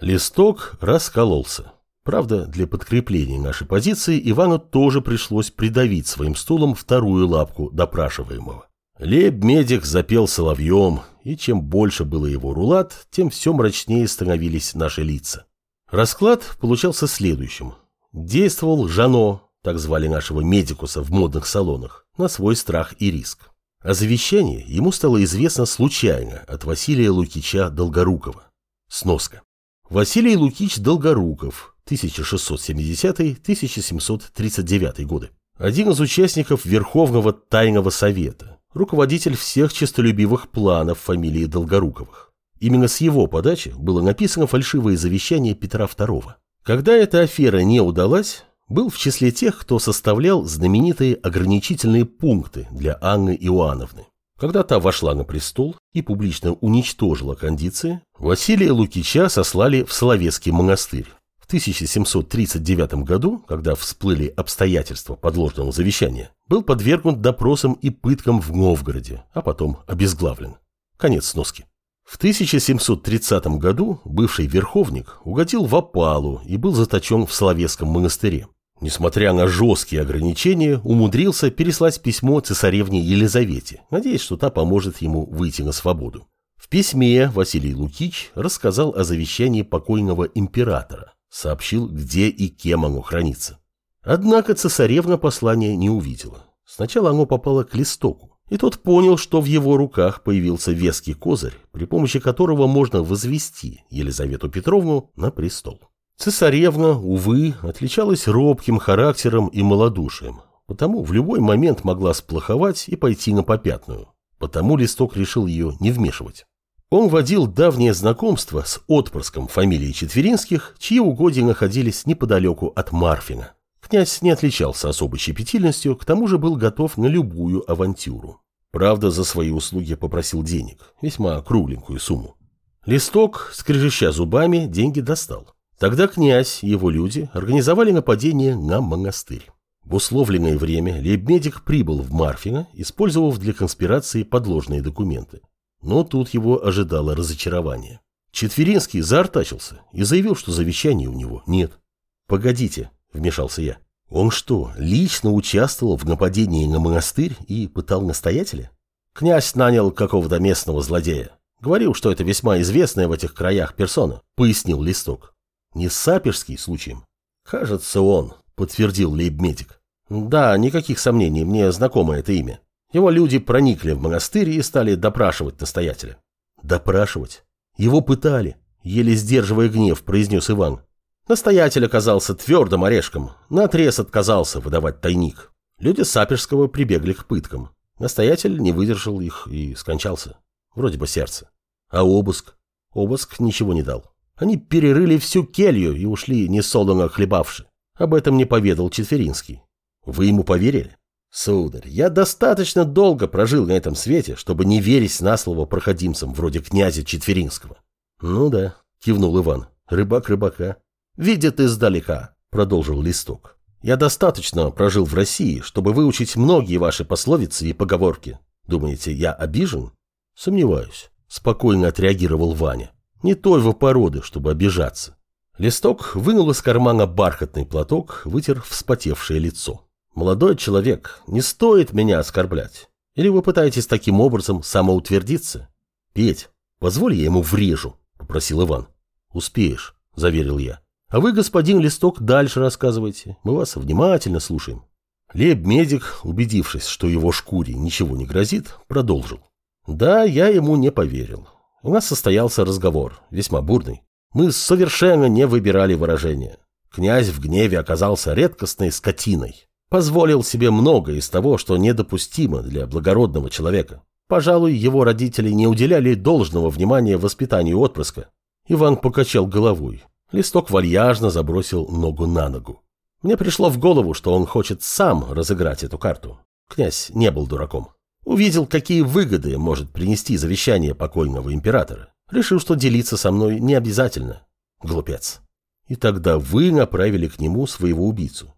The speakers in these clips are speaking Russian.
Листок раскололся. Правда, для подкрепления нашей позиции Ивану тоже пришлось придавить своим стулом вторую лапку допрашиваемого. Леб-медик запел соловьем, и чем больше было его рулат, тем все мрачнее становились наши лица. Расклад получался следующим. Действовал Жано, так звали нашего медикуса в модных салонах, на свой страх и риск. О завещании ему стало известно случайно от Василия Лукича Долгорукова. Сноска. Василий Лукич Долгоруков, 1670-1739 годы. Один из участников Верховного Тайного Совета, руководитель всех честолюбивых планов фамилии Долгоруковых. Именно с его подачи было написано фальшивое завещание Петра II. Когда эта афера не удалась, был в числе тех, кто составлял знаменитые ограничительные пункты для Анны Иоанновны. Когда та вошла на престол и публично уничтожила кондиции, Василия Лукича сослали в Соловецкий монастырь. В 1739 году, когда всплыли обстоятельства подложного завещания, был подвергнут допросам и пыткам в Новгороде, а потом обезглавлен. Конец сноски. В 1730 году бывший верховник угодил в опалу и был заточен в Соловецком монастыре. Несмотря на жесткие ограничения, умудрился переслать письмо цесаревне Елизавете, надеясь, что та поможет ему выйти на свободу. В письме Василий Лукич рассказал о завещании покойного императора, сообщил, где и кем оно хранится. Однако цесаревна послание не увидела. Сначала оно попало к листоку, и тот понял, что в его руках появился веский козырь, при помощи которого можно возвести Елизавету Петровну на престол. Цесаревна, увы, отличалась робким характером и малодушием, потому в любой момент могла сплоховать и пойти на попятную. Потому Листок решил ее не вмешивать. Он водил давнее знакомство с отпрыском фамилии Четверинских, чьи угодья находились неподалеку от Марфина. Князь не отличался особой щепетильностью, к тому же был готов на любую авантюру. Правда, за свои услуги попросил денег, весьма кругленькую сумму. Листок, скрежеща зубами, деньги достал. Тогда князь и его люди организовали нападение на монастырь. В условленное время лейбмедик прибыл в Марфино, использовав для конспирации подложные документы. Но тут его ожидало разочарование. Четверинский заортачился и заявил, что завещания у него нет. «Погодите», — вмешался я. «Он что, лично участвовал в нападении на монастырь и пытал настоятеля?» Князь нанял какого-то местного злодея. Говорил, что это весьма известная в этих краях персона, пояснил Листок. Не Саперский случаем? Кажется, он, подтвердил лейб-медик. Да, никаких сомнений, мне знакомо это имя. Его люди проникли в монастырь и стали допрашивать настоятеля. Допрашивать? Его пытали, еле сдерживая гнев, произнес Иван. Настоятель оказался твердым орешком, наотрез отказался выдавать тайник. Люди Саперского прибегли к пыткам. Настоятель не выдержал их и скончался. Вроде бы сердце. А обыск? Обыск ничего не дал. Они перерыли всю келью и ушли несолоно хлебавши. Об этом не поведал Четверинский. Вы ему поверили? Сударь, я достаточно долго прожил на этом свете, чтобы не верить на слово проходимцам вроде князя Четверинского. Ну да, кивнул Иван. Рыбак рыбака. Видит издалека, продолжил Листок. Я достаточно прожил в России, чтобы выучить многие ваши пословицы и поговорки. Думаете, я обижен? Сомневаюсь, спокойно отреагировал Ваня. Не той вы породы, чтобы обижаться. Листок вынул из кармана бархатный платок, вытер вспотевшее лицо. «Молодой человек, не стоит меня оскорблять. Или вы пытаетесь таким образом самоутвердиться?» «Петь, позволь я ему врежу», — попросил Иван. «Успеешь», — заверил я. «А вы, господин Листок, дальше рассказывайте. Мы вас внимательно слушаем». Леб-медик, убедившись, что его шкуре ничего не грозит, продолжил. «Да, я ему не поверил. У нас состоялся разговор, весьма бурный. Мы совершенно не выбирали выражения. Князь в гневе оказался редкостной скотиной. Позволил себе многое из того, что недопустимо для благородного человека. Пожалуй, его родители не уделяли должного внимания воспитанию отпрыска. Иван покачал головой. Листок вальяжно забросил ногу на ногу. Мне пришло в голову, что он хочет сам разыграть эту карту. Князь не был дураком. Увидел, какие выгоды может принести завещание покойного императора. Решил, что делиться со мной не обязательно. Глупец. И тогда вы направили к нему своего убийцу.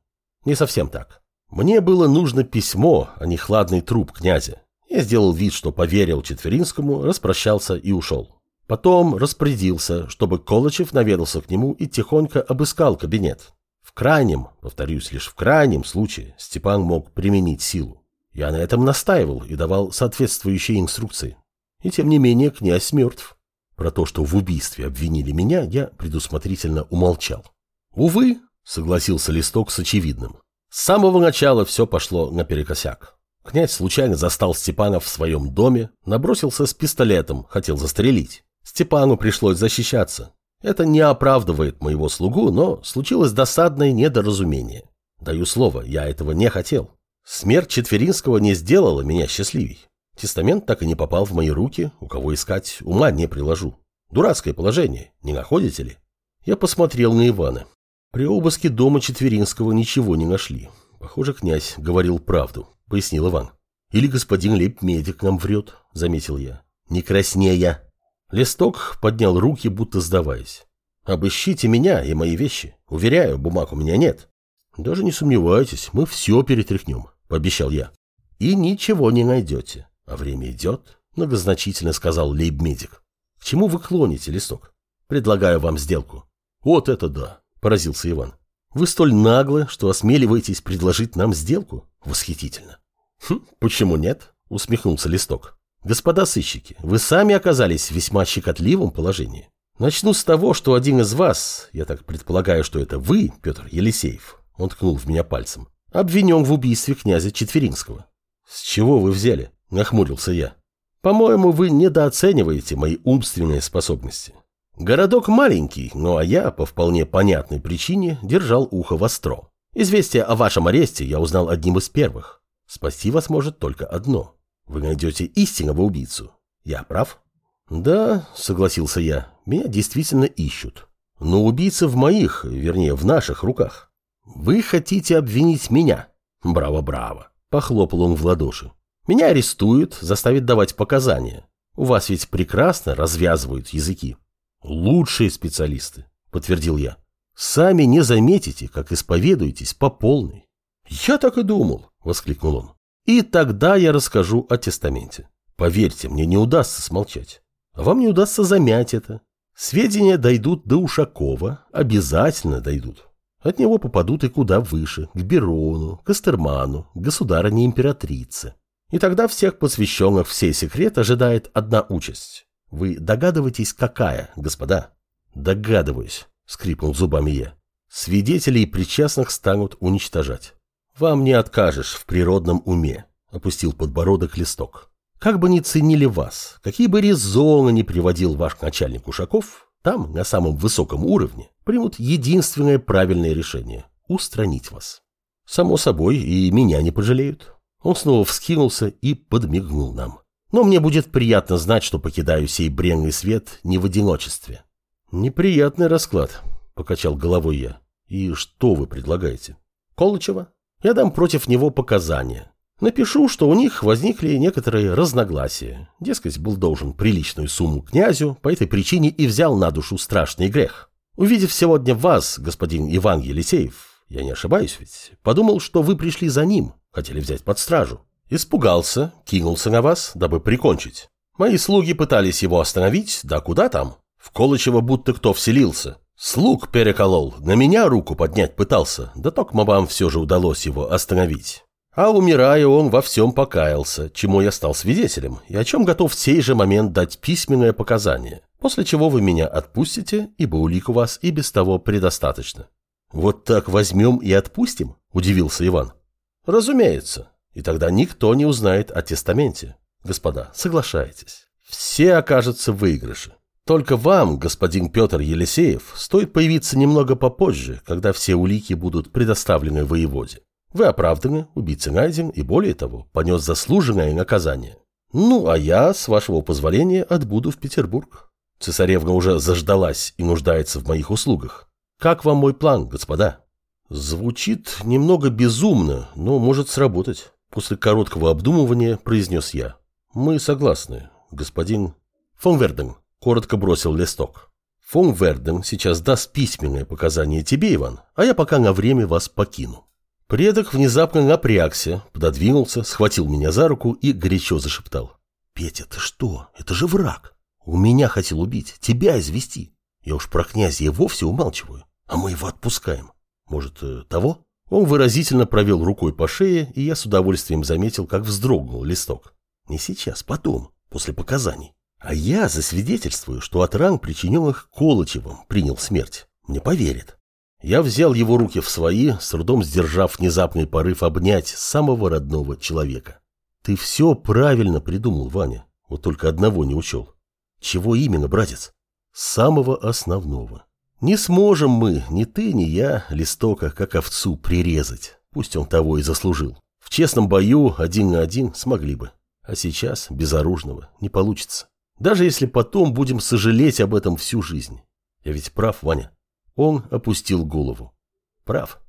Не совсем так. Мне было нужно письмо, а не хладный труп князя. Я сделал вид, что поверил Четверинскому, распрощался и ушел. Потом распорядился, чтобы Колычев наведался к нему и тихонько обыскал кабинет. В крайнем, повторюсь, лишь в крайнем случае Степан мог применить силу. Я на этом настаивал и давал соответствующие инструкции. И тем не менее князь мертв. Про то, что в убийстве обвинили меня, я предусмотрительно умолчал. Увы, согласился Листок с очевидным. С самого начала все пошло наперекосяк. Князь случайно застал Степана в своем доме, набросился с пистолетом, хотел застрелить. Степану пришлось защищаться. Это не оправдывает моего слугу, но случилось досадное недоразумение. Даю слово, я этого не хотел. Смерть Четверинского не сделала меня счастливей. Тестамент так и не попал в мои руки, у кого искать, ума не приложу. Дурацкое положение, не находите ли? Я посмотрел на Ивана. При обыске дома Четверинского ничего не нашли. Похоже, князь говорил правду, пояснил Иван. Или господин лейб-медик нам врет, заметил я. Не краснея. Листок поднял руки, будто сдаваясь. Обыщите меня и мои вещи. Уверяю, бумаг у меня нет. Даже не сомневайтесь, мы все перетряхнем, пообещал я. И ничего не найдете. А время идет, многозначительно сказал лейб-медик. К чему вы клоните, Листок? Предлагаю вам сделку. Вот это да, поразился Иван. Вы столь наглы, что осмеливаетесь предложить нам сделку? Восхитительно. Хм, почему нет? Усмехнулся Листок. Господа сыщики, вы сами оказались в весьма щекотливом положении. Начну с того, что один из вас, я так предполагаю, что это вы, Петр Елисеев, он ткнул в меня пальцем, обвинен в убийстве князя Четверинского. С чего вы взяли? Нахмурился я. По-моему, вы недооцениваете мои умственные способности. Городок маленький, ну а я, по вполне понятной причине, держал ухо востро. Известие о вашем аресте я узнал одним из первых. Спасти вас может только одно. Вы найдете истинного убийцу. Я прав? Да, согласился я, меня действительно ищут. Но убийца в моих, вернее, в наших руках. Вы хотите обвинить меня? Браво-браво. Похлопал он в ладоши. Меня арестуют, заставят давать показания. У вас ведь прекрасно развязывают языки. Лучшие специалисты, подтвердил я. Сами не заметите, как исповедуетесь по полной. Я так и думал, воскликнул он. И тогда я расскажу о тестаменте. Поверьте, мне не удастся смолчать. А вам не удастся замять это. Сведения дойдут до Ушакова, обязательно дойдут. От него попадут и куда выше, к Берону, к Астерману, к государыне-императрице. И тогда всех посвященных всей секрет ожидает одна участь. Вы догадываетесь, какая, господа? Догадываюсь, скрипнул зубами я. Свидетелей причастных станут уничтожать. Вам не откажешь в природном уме, опустил подбородок листок. Как бы ни ценили вас, какие бы резоны ни приводил ваш начальник Ушаков, там, на самом высоком уровне, примут единственное правильное решение – устранить вас. Само собой, и меня не пожалеют. Он снова вскинулся и подмигнул нам. Но мне будет приятно знать, что покидаю сей бренный свет не в одиночестве. Неприятный расклад, покачал головой я. И что вы предлагаете? Колычева? Я дам против него показания. Напишу, что у них возникли некоторые разногласия. Дескать, был должен приличную сумму князю, по этой причине и взял на душу страшный грех. Увидев сегодня вас, господин Иван Елисеев, я не ошибаюсь ведь, подумал, что вы пришли за ним, хотели взять под стражу. Испугался, кинулся на вас, дабы прикончить. Мои слуги пытались его остановить, да куда там? В Колычева будто кто вселился. Слуг переколол, на меня руку поднять пытался, да токмо вам все же удалось его остановить. А умирая, он во всем покаялся, чему я стал свидетелем, и о чем готов в сей же момент дать письменное показание, после чего вы меня отпустите, ибо улик у вас и без того предостаточно. «Вот так возьмем и отпустим?» – удивился Иван. «Разумеется. И тогда никто не узнает о тестаменте. Господа, соглашайтесь. Все окажутся в выигрыше. Только вам, господин Петр Елисеев, стоит появиться немного попозже, когда все улики будут предоставлены воеводе. Вы оправданы, убийца найден и, более того, понес заслуженное наказание. Ну, а я, с вашего позволения, отбуду в Петербург. Цесаревна уже заждалась и нуждается в моих услугах. Как вам мой план, господа? Звучит немного безумно, но может сработать. После короткого обдумывания произнес я. «Мы согласны, господин фон Верден», — коротко бросил листок. «Фон Верден сейчас даст письменное показание тебе, Иван, а я пока на время вас покину». Предок внезапно напрягся, пододвинулся, схватил меня за руку и горячо зашептал. «Петя, ты что? Это же враг! У меня хотел убить, тебя извести. Я уж про князя и вовсе умалчиваю, а мы его отпускаем. Может, э, того? Он выразительно провел рукой по шее, и я с удовольствием заметил, как вздрогнул листок. Не сейчас, потом, после показаний. А я засвидетельствую, что от ран, причиненных Колычевым, принял смерть. Мне поверит. Я взял его руки в свои, с трудом сдержав внезапный порыв обнять самого родного человека. Ты все правильно придумал, Ваня. Вот только одного не учел. Чего именно, братец? Самого основного. Не сможем мы, ни ты, ни я, листока, как овцу, прирезать. Пусть он того и заслужил. В честном бою один на один смогли бы. А сейчас безоружного не получится. Даже если потом будем сожалеть об этом всю жизнь. Я ведь прав, Ваня. Он опустил голову. Прав.